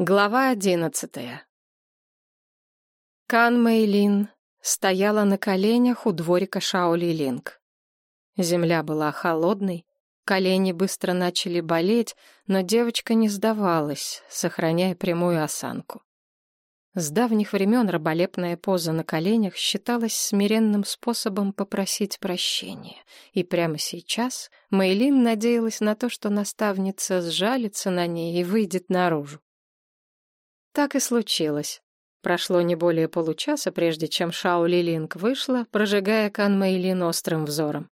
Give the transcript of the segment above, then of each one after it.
Глава одиннадцатая. Кан Мэйлин стояла на коленях у дворика Шаоли Линг. Земля была холодной, колени быстро начали болеть, но девочка не сдавалась, сохраняя прямую осанку. С давних времен раболепная поза на коленях считалась смиренным способом попросить прощения, и прямо сейчас Мэйлин надеялась на то, что наставница сжалится на ней и выйдет наружу. Так и случилось. Прошло не более получаса, прежде чем Шао Лилинг вышла, прожигая Кан Мэйлин острым взором.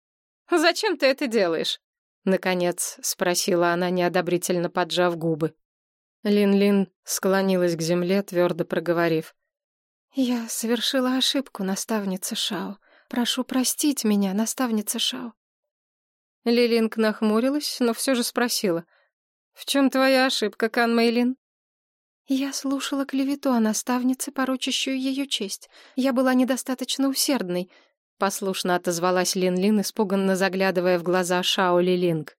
«Зачем ты это делаешь?» — наконец спросила она, неодобрительно поджав губы. Лин-Лин склонилась к земле, твердо проговорив. «Я совершила ошибку, наставница Шао. Прошу простить меня, наставница Шао». Лилинг нахмурилась, но все же спросила. «В чем твоя ошибка, Кан Мэйлин?» Я слушала клевету о наставнице, порочащую ее честь. Я была недостаточно усердной. Послушно отозвалась Лин-Лин, испуганно заглядывая в глаза Шао Ли-Линг.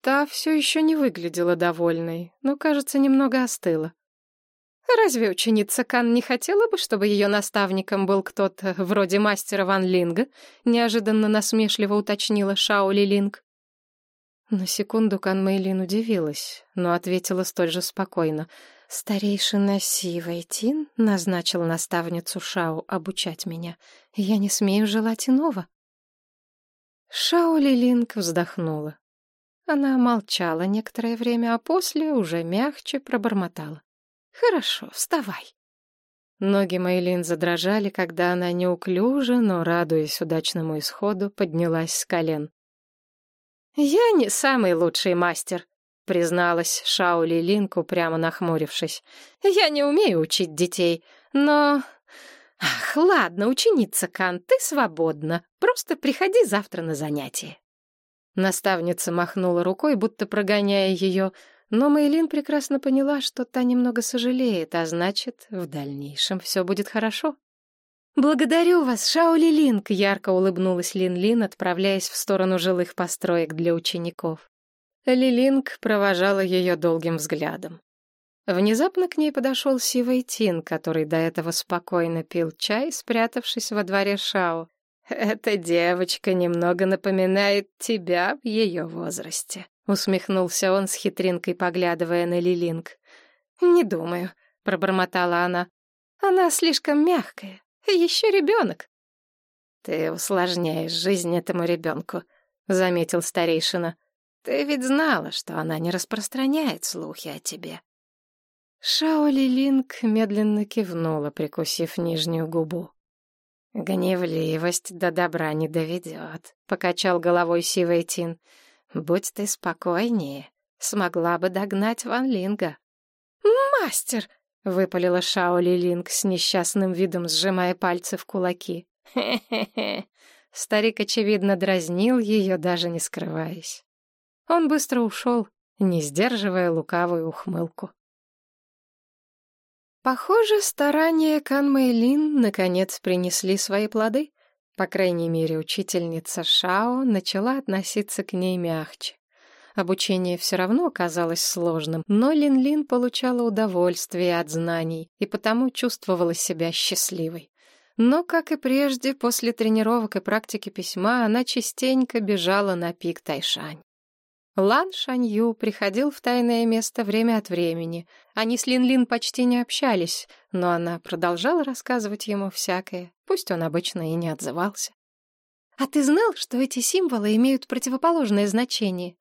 Та все еще не выглядела довольной, но, кажется, немного остыла. Разве ученица Кан не хотела бы, чтобы ее наставником был кто-то вроде мастера Ван Линга? Неожиданно насмешливо уточнила Шао Ли Линг. На секунду Кан Мэйлин удивилась, но ответила столь же спокойно. Старейшина Си Вэйтин назначил наставницу Шао обучать меня. Я не смею желать иного. Шао Лилинг вздохнула. Она молчала некоторое время, а после уже мягче пробормотала. «Хорошо, вставай». Ноги Мэйлин задрожали, когда она неуклюже, но, радуясь удачному исходу, поднялась с колен. «Я не самый лучший мастер», — призналась Шаули Линку, прямо нахмурившись. «Я не умею учить детей, но...» «Ах, ладно, ученица Кан, ты свободна. Просто приходи завтра на занятие». Наставница махнула рукой, будто прогоняя ее, но Мэйлин прекрасно поняла, что та немного сожалеет, а значит, в дальнейшем все будет хорошо. «Благодарю вас, Шаули Линк!» — ярко улыбнулась Лин-Лин, отправляясь в сторону жилых построек для учеников. Лилинг провожала ее долгим взглядом. Внезапно к ней подошел Сивый Тин, который до этого спокойно пил чай, спрятавшись во дворе Шао. «Эта девочка немного напоминает тебя в ее возрасте», — усмехнулся он с хитринкой, поглядывая на Лилинг. «Не думаю», — пробормотала она. «Она слишком мягкая, еще ребенок». «Ты усложняешь жизнь этому ребенку», — заметил старейшина. Ты ведь знала, что она не распространяет слухи о тебе. Шаоли Линк медленно кивнула, прикусив нижнюю губу. «Гневливость до добра не доведет», — покачал головой Сивэй Тин. «Будь ты спокойнее, смогла бы догнать Ван Линга». «Мастер!» — выпалила Шаоли Линк с несчастным видом, сжимая пальцы в кулаки. «Хе-хе-хе!» Старик, очевидно, дразнил ее, даже не скрываясь. Он быстро ушел, не сдерживая лукавую ухмылку. Похоже, старания Кан Мэйлин наконец принесли свои плоды. По крайней мере, учительница Шао начала относиться к ней мягче. Обучение все равно оказалось сложным, но Лин-Лин получала удовольствие от знаний и потому чувствовала себя счастливой. Но, как и прежде, после тренировок и практики письма она частенько бежала на пик Тайшань. Лан Шанью приходил в тайное место время от времени. Они с Лин-Лин почти не общались, но она продолжала рассказывать ему всякое, пусть он обычно и не отзывался. «А ты знал, что эти символы имеют противоположное значение?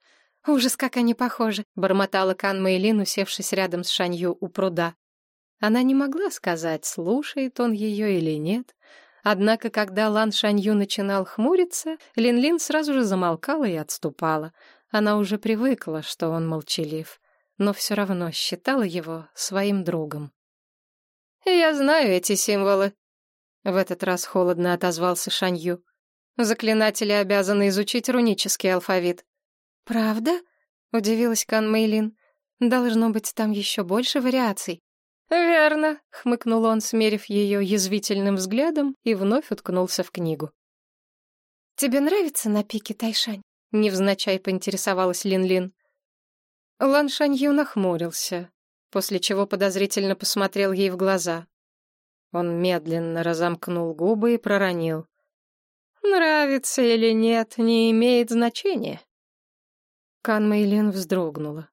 Ужас, как они похожи!» — бормотала Кан Мэйлин, усевшись рядом с Шанью у пруда. Она не могла сказать, слушает он ее или нет. Однако, когда Лан Шанью начинал хмуриться, Лин-Лин сразу же замолкала и отступала — она уже привыкла, что он молчалив, но все равно считала его своим другом. «Я знаю эти символы», — в этот раз холодно отозвался Шанью. «Заклинатели обязаны изучить рунический алфавит». «Правда?» — удивилась Кан Мэйлин. «Должно быть, там еще больше вариаций». «Верно», — хмыкнул он, смерив ее язвительным взглядом, и вновь уткнулся в книгу. «Тебе нравится на пике Тайшань?» Невзначай поинтересовалась Лин-Лин. Лан Шанью нахмурился. после чего подозрительно посмотрел ей в глаза. Он медленно разомкнул губы и проронил. «Нравится или нет, не имеет значения». Кан Мэйлин вздрогнула.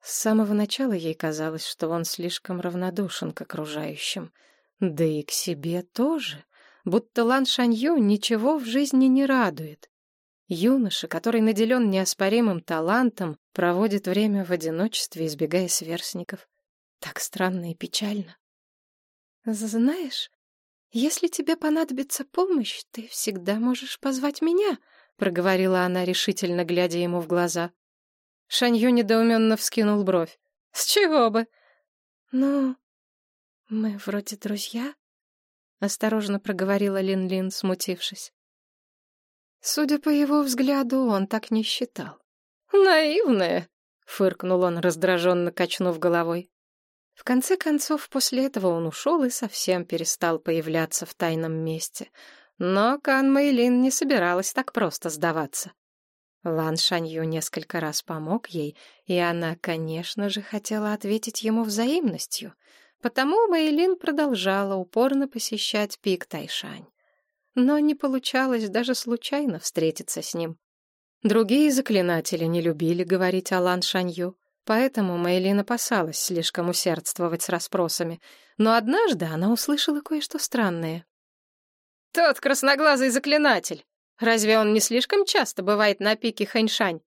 С самого начала ей казалось, что он слишком равнодушен к окружающим. Да и к себе тоже. Будто Лан Шанью ничего в жизни не радует. Юноша, который наделен неоспоримым талантом, проводит время в одиночестве, избегая сверстников. Так странно и печально. «Знаешь, если тебе понадобится помощь, ты всегда можешь позвать меня», — проговорила она, решительно глядя ему в глаза. Шанью недоуменно вскинул бровь. «С чего бы?» «Ну, мы вроде друзья», — осторожно проговорила Лин-Лин, смутившись. Судя по его взгляду, он так не считал. «Наивная!» — фыркнул он, раздраженно качнув головой. В конце концов, после этого он ушел и совсем перестал появляться в тайном месте. Но Кан Мэйлин не собиралась так просто сдаваться. Лан Шанью несколько раз помог ей, и она, конечно же, хотела ответить ему взаимностью. Потому Мэйлин продолжала упорно посещать пик Тайшань. Но не получалось даже случайно встретиться с ним. Другие заклинатели не любили говорить о Лан Шанью, поэтому Мэйлин опасалась слишком усердствовать с расспросами. Но однажды она услышала кое-что странное. «Тот красноглазый заклинатель! Разве он не слишком часто бывает на пике Хэньшань?»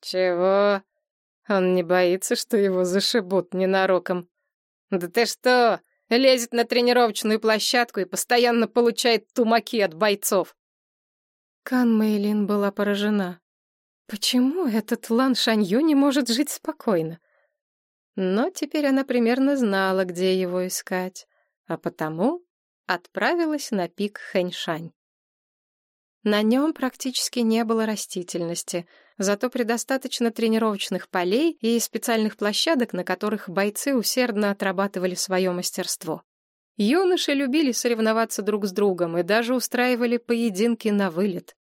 «Чего? Он не боится, что его зашибут ненароком?» «Да ты что? Лезет на тренировочную площадку и постоянно получает тумаки от бойцов!» Кан Мэйлин была поражена. Почему этот Лан Шанью не может жить спокойно? Но теперь она примерно знала, где его искать, а потому отправилась на пик Хэньшань. На нем практически не было растительности, зато предостаточно тренировочных полей и специальных площадок, на которых бойцы усердно отрабатывали свое мастерство. Юноши любили соревноваться друг с другом и даже устраивали поединки на вылет.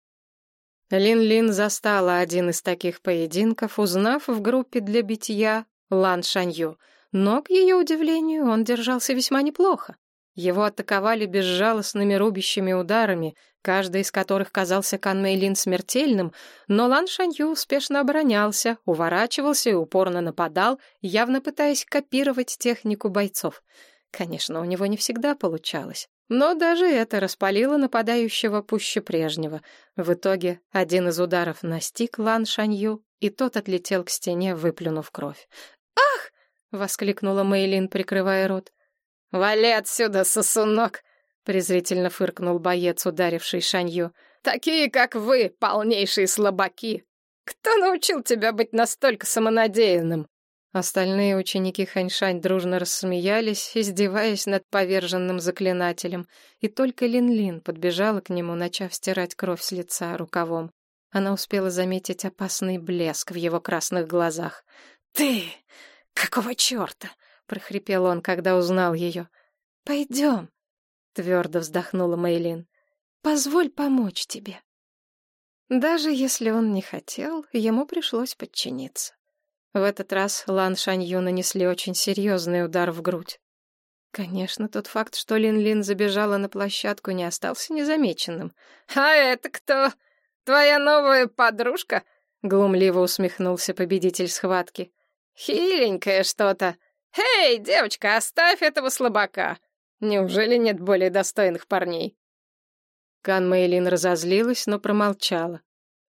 Лин-Лин застала один из таких поединков, узнав в группе для битья Лан Шанью, но, к ее удивлению, он держался весьма неплохо. Его атаковали безжалостными рубящими ударами, каждый из которых казался Кан Мэйлин смертельным, но Лан Шанью успешно оборонялся, уворачивался и упорно нападал, явно пытаясь копировать технику бойцов — Конечно, у него не всегда получалось. Но даже это распалило нападающего пуще прежнего. В итоге один из ударов настиг Лан Шанью, и тот отлетел к стене, выплюнув кровь. «Ах!» — воскликнула Мейлин, прикрывая рот. «Вали отсюда, сосунок!» — презрительно фыркнул боец, ударивший Шанью. «Такие, как вы, полнейшие слабаки! Кто научил тебя быть настолько самонадеянным?» Остальные ученики Ханьшань дружно рассмеялись, издеваясь над поверженным заклинателем, и только Лин-Лин подбежала к нему, начав стирать кровь с лица рукавом. Она успела заметить опасный блеск в его красных глазах. «Ты! Какого черта?» — прохрипел он, когда узнал ее. «Пойдем!» — твердо вздохнула Мейлин. «Позволь помочь тебе». Даже если он не хотел, ему пришлось подчиниться. В этот раз Лан Шанью нанесли очень серьезный удар в грудь. Конечно, тот факт, что Лин-Лин забежала на площадку, не остался незамеченным. «А это кто? Твоя новая подружка?» — глумливо усмехнулся победитель схватки. «Хиленькое что-то. Эй, девочка, оставь этого слабака. Неужели нет более достойных парней?» Кан Мэйлин разозлилась, но промолчала.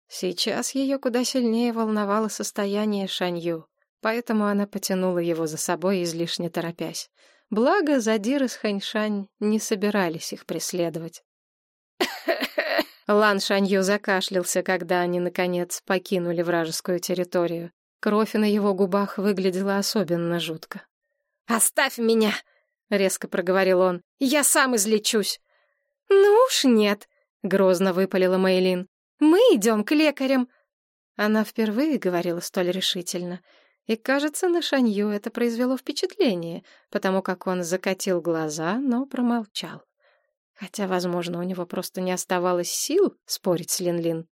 Сейчас ее куда сильнее волновало состояние Шанью, поэтому она потянула его за собой, излишне торопясь. Благо, Задир и Ханьшань не собирались их преследовать. Лан Шанью закашлялся, когда они, наконец, покинули вражескую территорию. Кровь на его губах выглядела особенно жутко. «Оставь меня!» — резко проговорил он. «Я сам излечусь!» «Ну уж нет!» — грозно выпалила Мейлин. Мы идем к лекарям!» Она впервые говорила столь решительно, и, кажется, на Шанью это произвело впечатление, потому как он закатил глаза, но промолчал. Хотя, возможно, у него просто не оставалось сил спорить с Лин-Лин.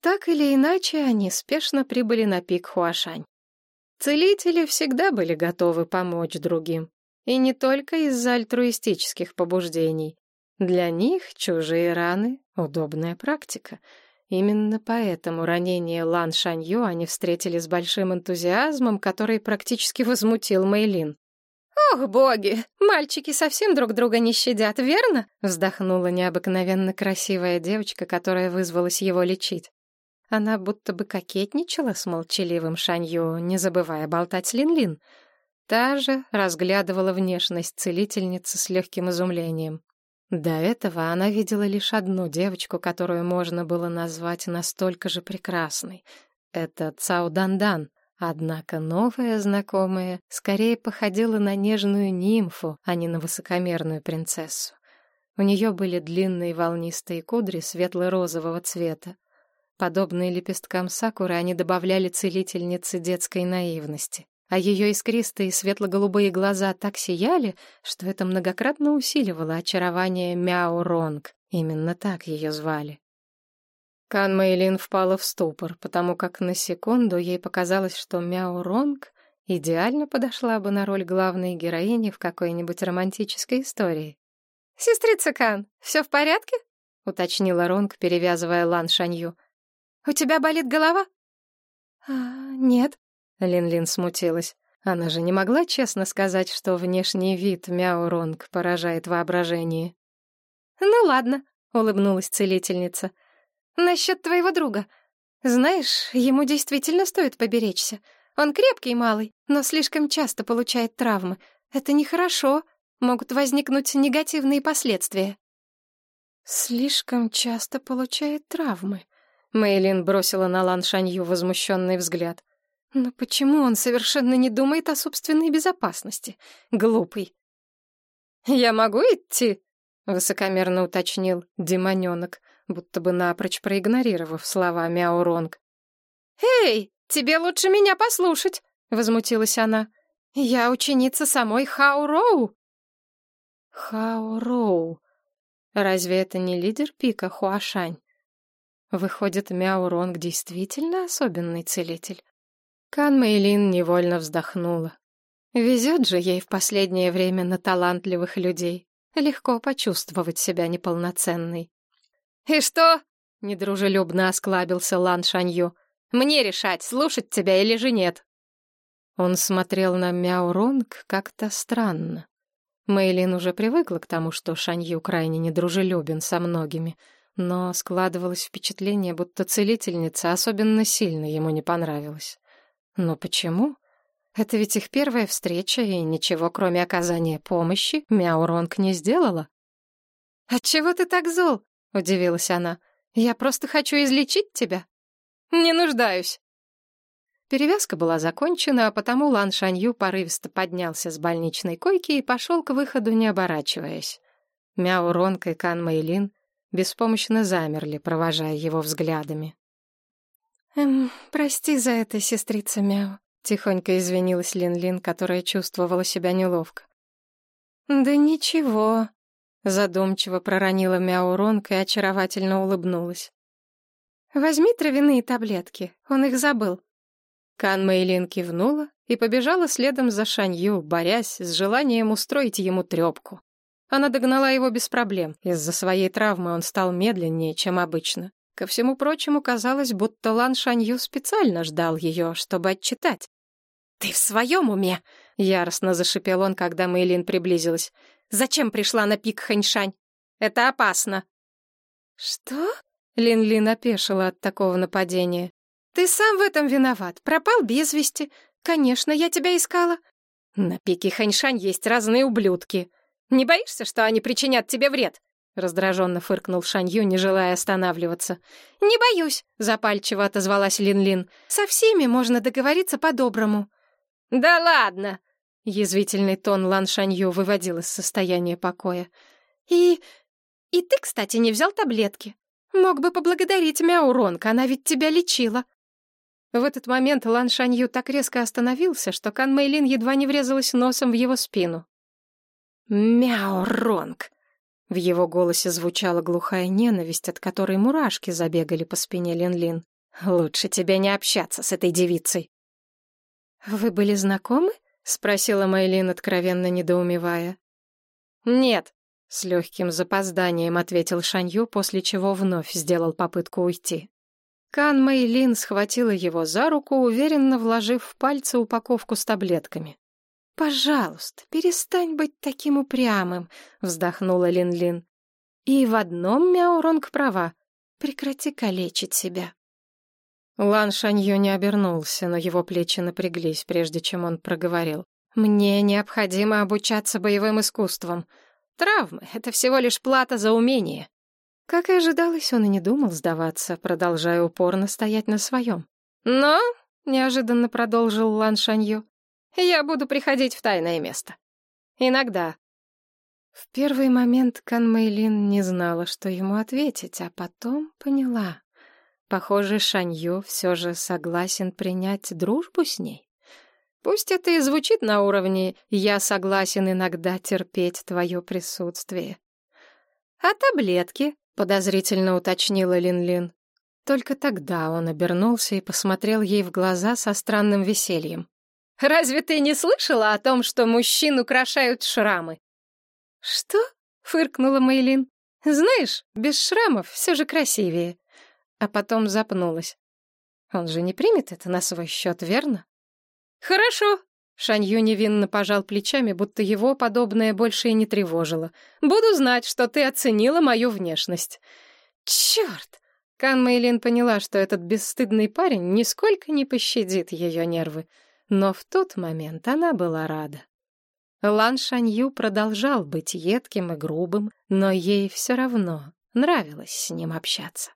Так или иначе, они спешно прибыли на пик Хуашань. Целители всегда были готовы помочь другим. И не только из-за альтруистических побуждений. Для них чужие раны — удобная практика. Именно поэтому ранение Лан Шанью они встретили с большим энтузиазмом, который практически возмутил Мэйлин. «Ох, боги! Мальчики совсем друг друга не щадят, верно?» Вздохнула необыкновенно красивая девочка, которая вызвалась его лечить. Она будто бы кокетничала с молчаливым Шанью, не забывая болтать с Лин-Лин. Та же разглядывала внешность целительницы с легким изумлением. До этого она видела лишь одну девочку, которую можно было назвать настолько же прекрасной. Это Цао Дандан. Однако новая знакомая скорее походила на нежную нимфу, а не на высокомерную принцессу. У нее были длинные волнистые кудри светло-розового цвета. Подобные лепесткам сакуры они добавляли целительнице детской наивности. А ее искристые светло-голубые глаза так сияли, что это многократно усиливало очарование Мяо Ронг. Именно так ее звали. Кан Мэйлин впала в ступор, потому как на секунду ей показалось, что Мяо Ронг идеально подошла бы на роль главной героини в какой-нибудь романтической истории. «Сестрица Кан, все в порядке?» — уточнила Ронг, перевязывая Лан Шанью. У тебя болит голова?» «А, нет», — Лин-Лин смутилась. Она же не могла честно сказать, что внешний вид Мяо-Ронг поражает воображение. «Ну ладно», — улыбнулась целительница. «Насчет твоего друга. Знаешь, ему действительно стоит поберечься. Он крепкий малый, но слишком часто получает травмы. Это нехорошо. Могут возникнуть негативные последствия». «Слишком часто получает травмы», Мэйлин бросила на Лан Шанью возмущенный взгляд. Но почему он совершенно не думает о собственной безопасности? Глупый. «Я могу идти?» — высокомерно уточнил демоненок, будто бы напрочь проигнорировав слова Мяуронг. «Эй, тебе лучше меня послушать!» — возмутилась она. «Я ученица самой Хао-Роу!» Хао-Роу. Разве это не лидер пика Хуашань? Выходит, Мяо Ронг действительно особенный целитель. Кан Мэйлин невольно вздохнула. Везет же ей в последнее время на талантливых людей. Легко почувствовать себя неполноценной. «И что?» — недружелюбно осклабился Лан Шанью. «Мне решать, слушать тебя или же нет». Он смотрел на Мяо Ронг как-то странно. Мэйлин уже привыкла к тому, что Шанью крайне недружелюбен со многими — но складывалось впечатление, будто целительница особенно сильно ему не понравилась. Но почему? Это ведь их первая встреча, и ничего, кроме оказания помощи, Мяуронг не сделала. «Отчего ты так зол?» — удивилась она. «Я просто хочу излечить тебя». «Не нуждаюсь». Перевязка была закончена, а потому Лан Шанью порывисто поднялся с больничной койки и пошел к выходу, не оборачиваясь. Мяо Ронг и Кан Мэйлин беспомощно замерли, провожая его взглядами. «Эм, прости за это, сестрица Мяу», — тихонько извинилась Лин-Лин, которая чувствовала себя неловко. «Да ничего», — задумчиво проронила Мяу Ронг и очаровательно улыбнулась. «Возьми травяные таблетки, он их забыл». Кан Мэйлин кивнула и побежала следом за Шанью, борясь с желанием устроить ему трепку. Она догнала его без проблем. Из-за своей травмы он стал медленнее, чем обычно. Ко всему прочему, казалось, будто Лан Шанью специально ждал ее, чтобы отчитать. «Ты в своем уме?» — яростно зашипел он, когда Мэйлин приблизилась. «Зачем пришла на пик Ханьшань? Это опасно!» «Что?» — Лин-Лин опешила от такого нападения. «Ты сам в этом виноват. Пропал без вести. Конечно, я тебя искала». «На пике Ханьшань есть разные ублюдки», не боишься, что они причинят тебе вред?» Раздраженно фыркнул Шанью, не желая останавливаться. «Не боюсь», — запальчиво отозвалась Лин-Лин. «Со всеми можно договориться по-доброму». «Да ладно!» — язвительный тон Лан Шанью выводил из состояния покоя. «И... и ты, кстати, не взял таблетки. Мог бы поблагодарить Мяуронка, она ведь тебя лечила». В этот момент Лан Шанью так резко остановился, что Кан Мэйлин едва не врезалась носом в его спину. «Мяу-ронг!» В его голосе звучала глухая ненависть, от которой мурашки забегали по спине Лин-Лин. «Лучше тебе не общаться с этой девицей». «Вы были знакомы?» — спросила Мэйлин, откровенно недоумевая. «Нет», — с легким запозданием ответил Шанью, после чего вновь сделал попытку уйти. Кан Мэйлин схватила его за руку, уверенно вложив в пальцы упаковку с таблетками. «Пожалуйста, перестань быть таким упрямым», — вздохнула Лин-Лин. «И в одном Мяуронг права. Прекрати калечить себя». Лан Шанью не обернулся, но его плечи напряглись, прежде чем он проговорил. «Мне необходимо обучаться боевым искусствам. Травмы — это всего лишь плата за умение». Как и ожидалось, он и не думал сдаваться, продолжая упорно стоять на своем. «Но», — неожиданно продолжил Лан Шанью, — «я буду приходить в тайное место. Иногда». В первый момент Кан Мэйлин не знала, что ему ответить, а потом поняла. Похоже, Шанью все же согласен принять дружбу с ней. Пусть это и звучит на уровне «я согласен иногда терпеть твое присутствие». «А таблетки?» — подозрительно уточнила Лин-Лин. Только тогда он обернулся и посмотрел ей в глаза со странным весельем. «Разве ты не слышала о том, что мужчин украшают шрамы?» «Что?» — фыркнула Мейлин. «Знаешь, без шрамов все же красивее» а потом запнулась. Он же не примет это на свой счет, верно? Хорошо. Шанью невинно пожал плечами, будто его подобное больше и не тревожило. Буду знать, что ты оценила мою внешность. Черт! Кан Мэйлин поняла, что этот бесстыдный парень нисколько не пощадит ее нервы. Но в тот момент она была рада. Лан Шанью продолжал быть едким и грубым, но ей все равно нравилось с ним общаться.